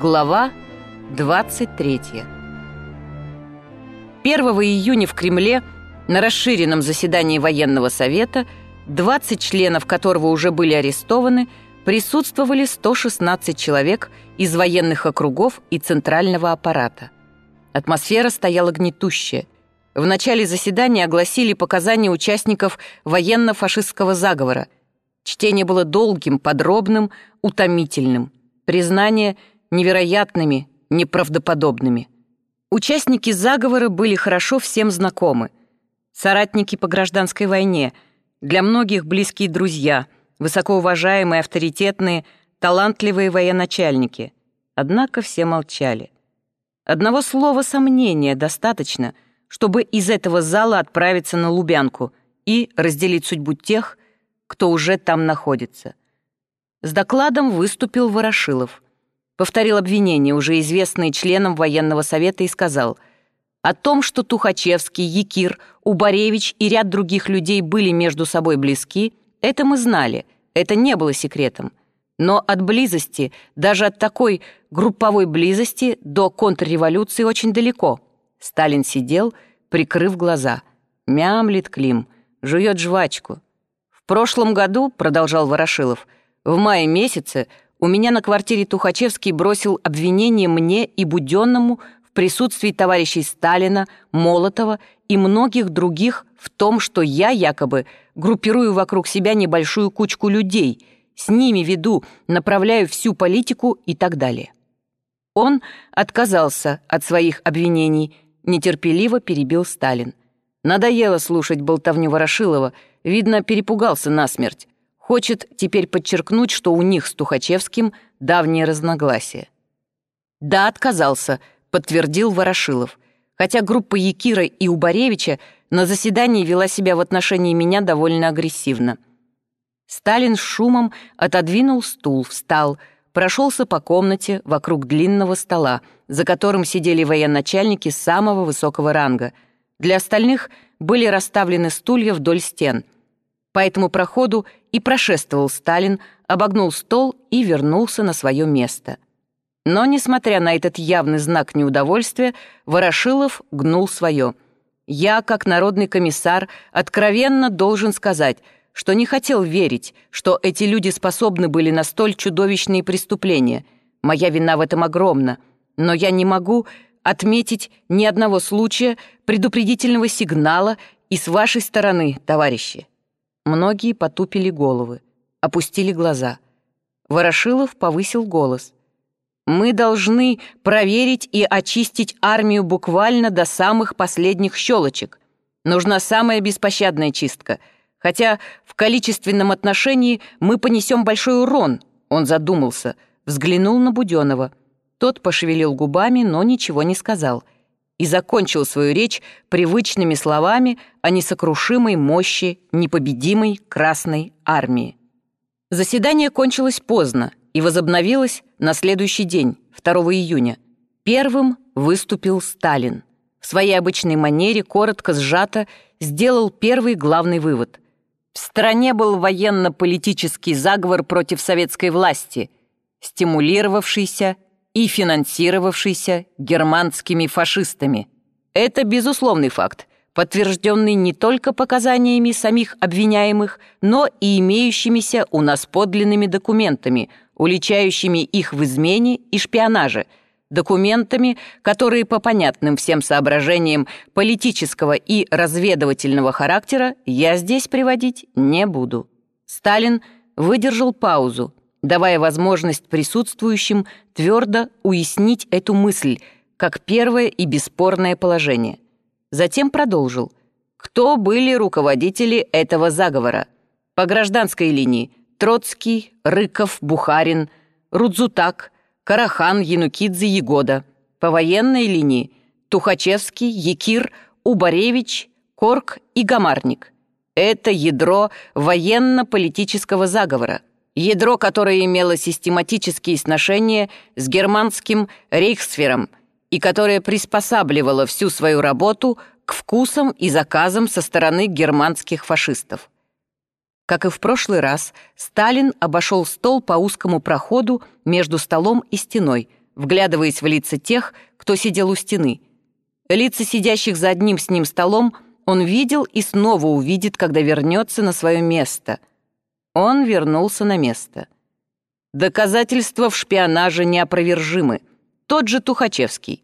Глава 23 1 июня в Кремле на расширенном заседании военного совета, 20 членов которого уже были арестованы, присутствовали 116 человек из военных округов и центрального аппарата. Атмосфера стояла гнетущая. В начале заседания огласили показания участников военно-фашистского заговора. Чтение было долгим, подробным, утомительным. Признания невероятными, неправдоподобными. Участники заговора были хорошо всем знакомы. Соратники по гражданской войне, для многих близкие друзья, высокоуважаемые, авторитетные, талантливые военачальники. Однако все молчали. Одного слова сомнения достаточно, чтобы из этого зала отправиться на Лубянку и разделить судьбу тех, кто уже там находится. С докладом выступил Ворошилов. Повторил обвинения, уже известные членам военного совета, и сказал о том, что Тухачевский, Якир, Убаревич и ряд других людей были между собой близки, это мы знали, это не было секретом. Но от близости, даже от такой групповой близости до контрреволюции очень далеко. Сталин сидел, прикрыв глаза. Мямлит Клим, жует жвачку. В прошлом году, продолжал Ворошилов, — в мае месяце у меня на квартире Тухачевский бросил обвинение мне и Буденному в присутствии товарищей Сталина, Молотова и многих других в том, что я якобы группирую вокруг себя небольшую кучку людей, с ними веду, направляю всю политику и так далее. Он отказался от своих обвинений, нетерпеливо перебил Сталин. Надоело слушать болтовню Ворошилова, видно, перепугался насмерть. Хочет теперь подчеркнуть, что у них с Тухачевским давние разногласия. «Да, отказался», — подтвердил Ворошилов. Хотя группа Якира и Убаревича на заседании вела себя в отношении меня довольно агрессивно. Сталин с шумом отодвинул стул, встал, прошелся по комнате вокруг длинного стола, за которым сидели военачальники самого высокого ранга. Для остальных были расставлены стулья вдоль стен — по этому проходу и прошествовал Сталин, обогнул стол и вернулся на свое место. Но, несмотря на этот явный знак неудовольствия, Ворошилов гнул свое. «Я, как народный комиссар, откровенно должен сказать, что не хотел верить, что эти люди способны были на столь чудовищные преступления. Моя вина в этом огромна, но я не могу отметить ни одного случая предупредительного сигнала и с вашей стороны, товарищи. Многие потупили головы, опустили глаза. Ворошилов повысил голос. «Мы должны проверить и очистить армию буквально до самых последних щелочек. Нужна самая беспощадная чистка. Хотя в количественном отношении мы понесем большой урон», он задумался, взглянул на Буденова. Тот пошевелил губами, но ничего не сказал — и закончил свою речь привычными словами о несокрушимой мощи непобедимой Красной Армии. Заседание кончилось поздно и возобновилось на следующий день, 2 июня. Первым выступил Сталин. В своей обычной манере, коротко, сжато, сделал первый главный вывод. В стране был военно-политический заговор против советской власти, стимулировавшийся и финансировавшийся германскими фашистами. Это безусловный факт, подтвержденный не только показаниями самих обвиняемых, но и имеющимися у нас подлинными документами, уличающими их в измене и шпионаже, документами, которые по понятным всем соображениям политического и разведывательного характера я здесь приводить не буду. Сталин выдержал паузу, давая возможность присутствующим твердо уяснить эту мысль как первое и бесспорное положение. Затем продолжил. Кто были руководители этого заговора? По гражданской линии Троцкий, Рыков, Бухарин, Рудзутак, Карахан, Янукидзе, Егода. По военной линии Тухачевский, Якир, Убаревич, Корк и Гамарник. Это ядро военно-политического заговора ядро которое имело систематические сношения с германским рейхсфером и которое приспосабливало всю свою работу к вкусам и заказам со стороны германских фашистов. Как и в прошлый раз, Сталин обошел стол по узкому проходу между столом и стеной, вглядываясь в лица тех, кто сидел у стены. Лица сидящих за одним с ним столом он видел и снова увидит, когда вернется на свое место. Он вернулся на место. Доказательства в шпионаже неопровержимы. Тот же Тухачевский.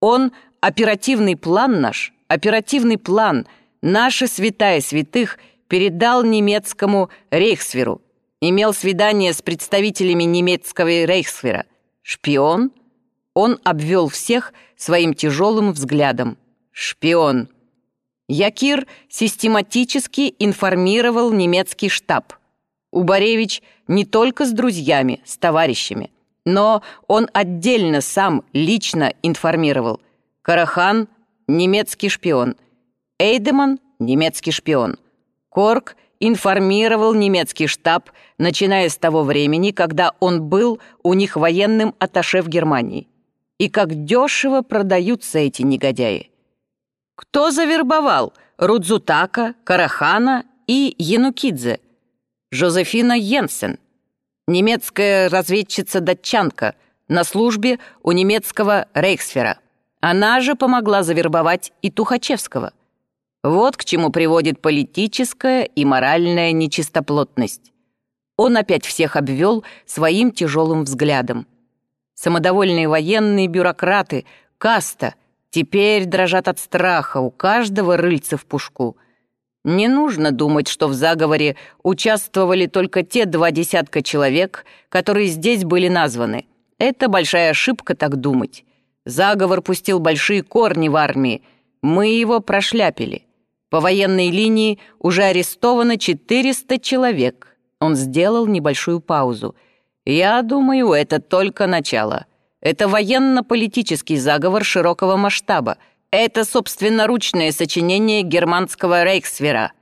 Он — оперативный план наш, оперативный план, наши святая святых передал немецкому рейхсверу. Имел свидание с представителями немецкого рейхсвера. Шпион? Он обвел всех своим тяжелым взглядом. Шпион. Якир систематически информировал немецкий штаб. Убаревич не только с друзьями, с товарищами, но он отдельно сам лично информировал. Карахан — немецкий шпион. Эйдеман — немецкий шпион. Корк информировал немецкий штаб, начиная с того времени, когда он был у них военным атташе в Германии. И как дешево продаются эти негодяи. Кто завербовал Рудзутака, Карахана и Янукидзе? Жозефина Йенсен, немецкая разведчица-датчанка, на службе у немецкого рейхсфера. Она же помогла завербовать и Тухачевского. Вот к чему приводит политическая и моральная нечистоплотность. Он опять всех обвел своим тяжелым взглядом. Самодовольные военные бюрократы, каста, теперь дрожат от страха, у каждого рыльца в пушку — не нужно думать, что в заговоре участвовали только те два десятка человек, которые здесь были названы. Это большая ошибка так думать. Заговор пустил большие корни в армии. Мы его прошляпили. По военной линии уже арестовано 400 человек. Он сделал небольшую паузу. Я думаю, это только начало. Это военно-политический заговор широкого масштаба — это собственноручное сочинение германского Рейхсвера.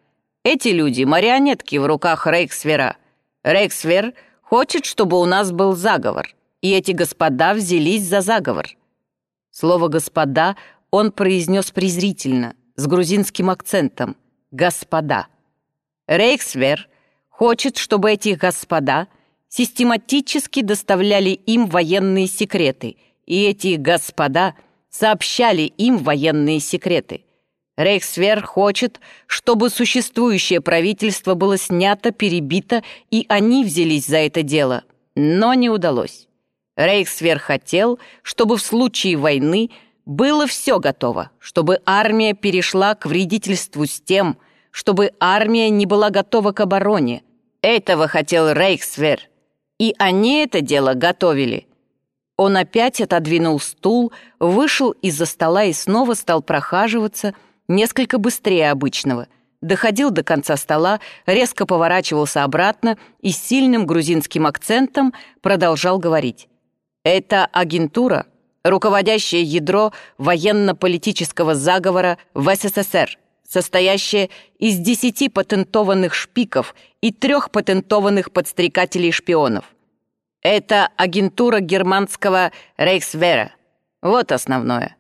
Эти люди — марионетки в руках Рейхсвера. Рейхсвер хочет, чтобы у нас был заговор, и эти господа взялись за заговор. Слово «господа» он произнес презрительно, с грузинским акцентом. «Господа». Рейхсвер хочет, чтобы эти господа систематически доставляли им военные секреты, и эти господа — сообщали им военные секреты. Рейхсвер хочет, чтобы существующее правительство было снято, перебито, и они взялись за это дело. Но не удалось. Рейхсвер хотел, чтобы в случае войны было все готово, чтобы армия перешла к вредительству с тем, чтобы армия не была готова к обороне. Этого хотел Рейхсвер. И они это дело готовили – он опять отодвинул стул, вышел из-за стола и снова стал прохаживаться несколько быстрее обычного. Доходил до конца стола, резко поворачивался обратно и с сильным грузинским акцентом продолжал говорить. «Это агентура, руководящее ядро военно-политического заговора в СССР, состоящее из десяти патентованных шпиков и трех патентованных подстрекателей-шпионов. Это агентура германского Рейхсвера. Вот основное.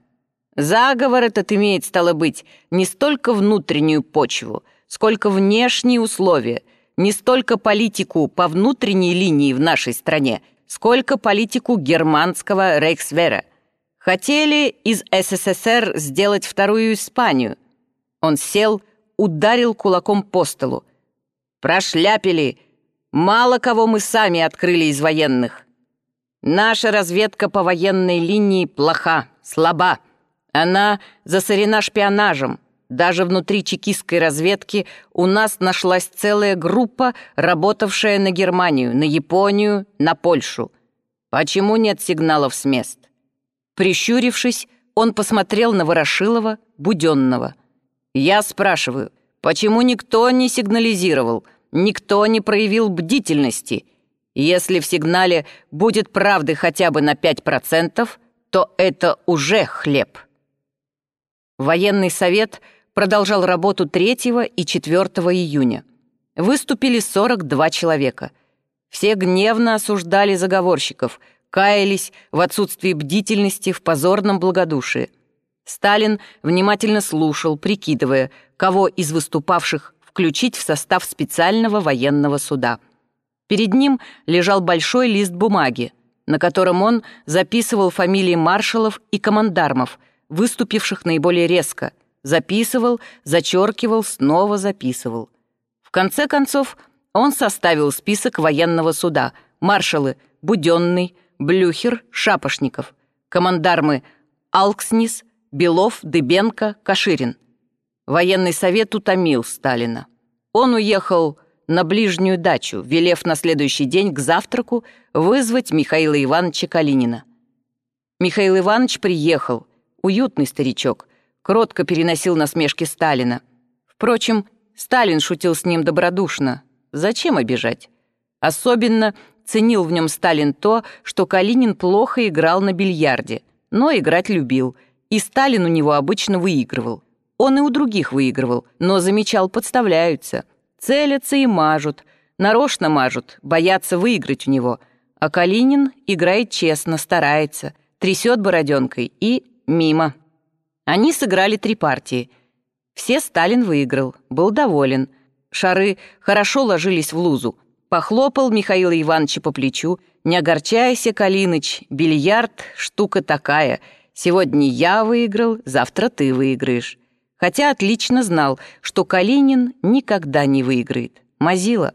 Заговор этот имеет, стало быть, не столько внутреннюю почву, сколько внешние условия, не столько политику по внутренней линии в нашей стране, сколько политику германского Рейхсвера. Хотели из СССР сделать вторую Испанию. Он сел, ударил кулаком по столу. Прошляпили Мало кого мы сами открыли из военных. Наша разведка по военной линии плоха, слаба. Она засорена шпионажем. Даже внутри чекистской разведки у нас нашлась целая группа, работавшая на Германию, на Японию, на Польшу. Почему нет сигналов с мест? Прищурившись, он посмотрел на Ворошилова, Буденного. Я спрашиваю, почему никто не сигнализировал — Никто не проявил бдительности. Если в сигнале будет правды хотя бы на 5%, то это уже хлеб. Военный совет продолжал работу 3 и 4 июня. Выступили 42 человека. Все гневно осуждали заговорщиков, каялись в отсутствии бдительности, в позорном благодушии. Сталин внимательно слушал, прикидывая, кого из выступавших включить в состав специального военного суда. Перед ним лежал большой лист бумаги. на котором он записывал фамилии маршалов и командармов, выступивших наиболее резко, записывал, зачеркивал, снова записывал. В конце концов, он составил список военного суда, маршалы Буденный, Блюхер, Шапошников, командармы Алкснис, Белов, Дыбенко, Каширин. Военный совет утомил Сталина. Он уехал на ближнюю дачу, велев на следующий день к завтраку вызвать Михаила Ивановича Калинина. Михаил Иванович приехал, уютный старичок, кротко переносил насмешки Сталина. Впрочем, Сталин шутил с ним добродушно. Зачем обижать? Особенно ценил в нем Сталин то, что Калинин плохо играл на бильярде, но играть любил, и Сталин у него обычно выигрывал. Он и у других выигрывал, но замечал, подставляются. Целятся и мажут. Нарочно мажут, боятся выиграть у него. А Калинин играет честно, старается, трясет бороденкой и мимо. Они сыграли три партии. Все Сталин выиграл, был доволен. Шары хорошо ложились в лузу. Похлопал Михаила Ивановича по плечу. «Не огорчайся, Калиныч, бильярд — штука такая. Сегодня я выиграл, завтра ты выиграешь» хотя отлично знал, что Калинин никогда не выиграет. Мазила.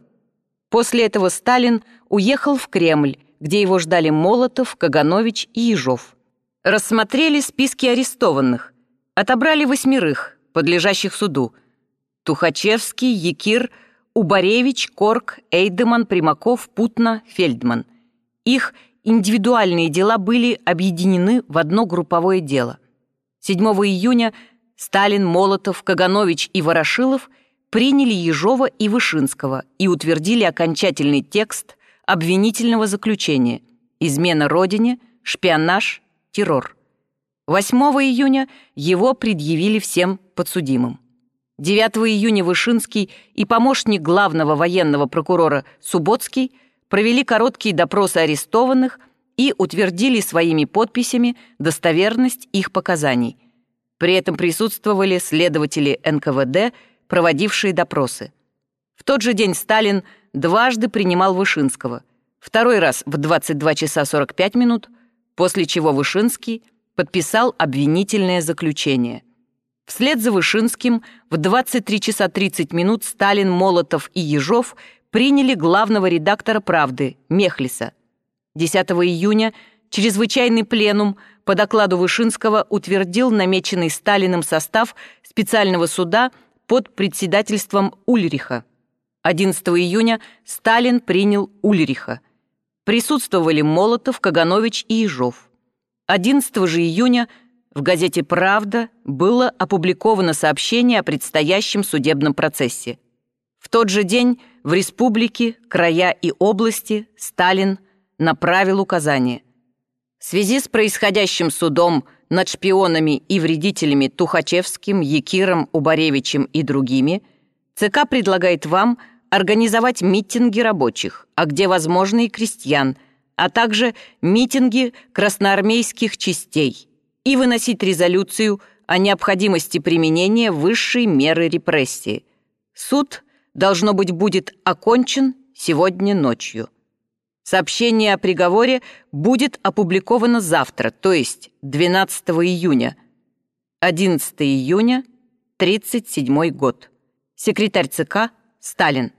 После этого Сталин уехал в Кремль, где его ждали Молотов, Каганович и Ежов. Рассмотрели списки арестованных. Отобрали восьмерых, подлежащих суду. Тухачевский, Якир, Убаревич, Корк, Эйдеман, Примаков, Путна, Фельдман. Их индивидуальные дела были объединены в одно групповое дело. 7 июня Сталин, Молотов, Каганович и Ворошилов приняли Ежова и Вышинского и утвердили окончательный текст обвинительного заключения «Измена Родине», «Шпионаж», «Террор». 8 июня его предъявили всем подсудимым. 9 июня Вышинский и помощник главного военного прокурора Субботский провели короткие допросы арестованных и утвердили своими подписями достоверность их показаний – при этом присутствовали следователи НКВД, проводившие допросы. В тот же день Сталин дважды принимал Вышинского. Второй раз в 22 часа 45 минут, после чего Вышинский подписал обвинительное заключение. Вслед за Вышинским в 23 часа 30 минут Сталин, Молотов и Ежов приняли главного редактора «Правды» Мехлиса. 10 июня чрезвычайный пленум по докладу Вышинского утвердил намеченный Сталиным состав специального суда под председательством Ульриха. 11 июня Сталин принял Ульриха. Присутствовали Молотов, Каганович и Ежов. 11 же июня в газете «Правда» было опубликовано сообщение о предстоящем судебном процессе. В тот же день в республике, края и области Сталин направил указание в связи с происходящим судом над шпионами и вредителями Тухачевским, Якиром, Убаревичем и другими, ЦК предлагает вам организовать митинги рабочих, а где возможно и крестьян, а также митинги красноармейских частей и выносить резолюцию о необходимости применения высшей меры репрессии. Суд, должно быть, будет окончен сегодня ночью. Сообщение о приговоре будет опубликовано завтра, то есть 12 июня. 11 июня, 37 год. Секретарь ЦК Сталин.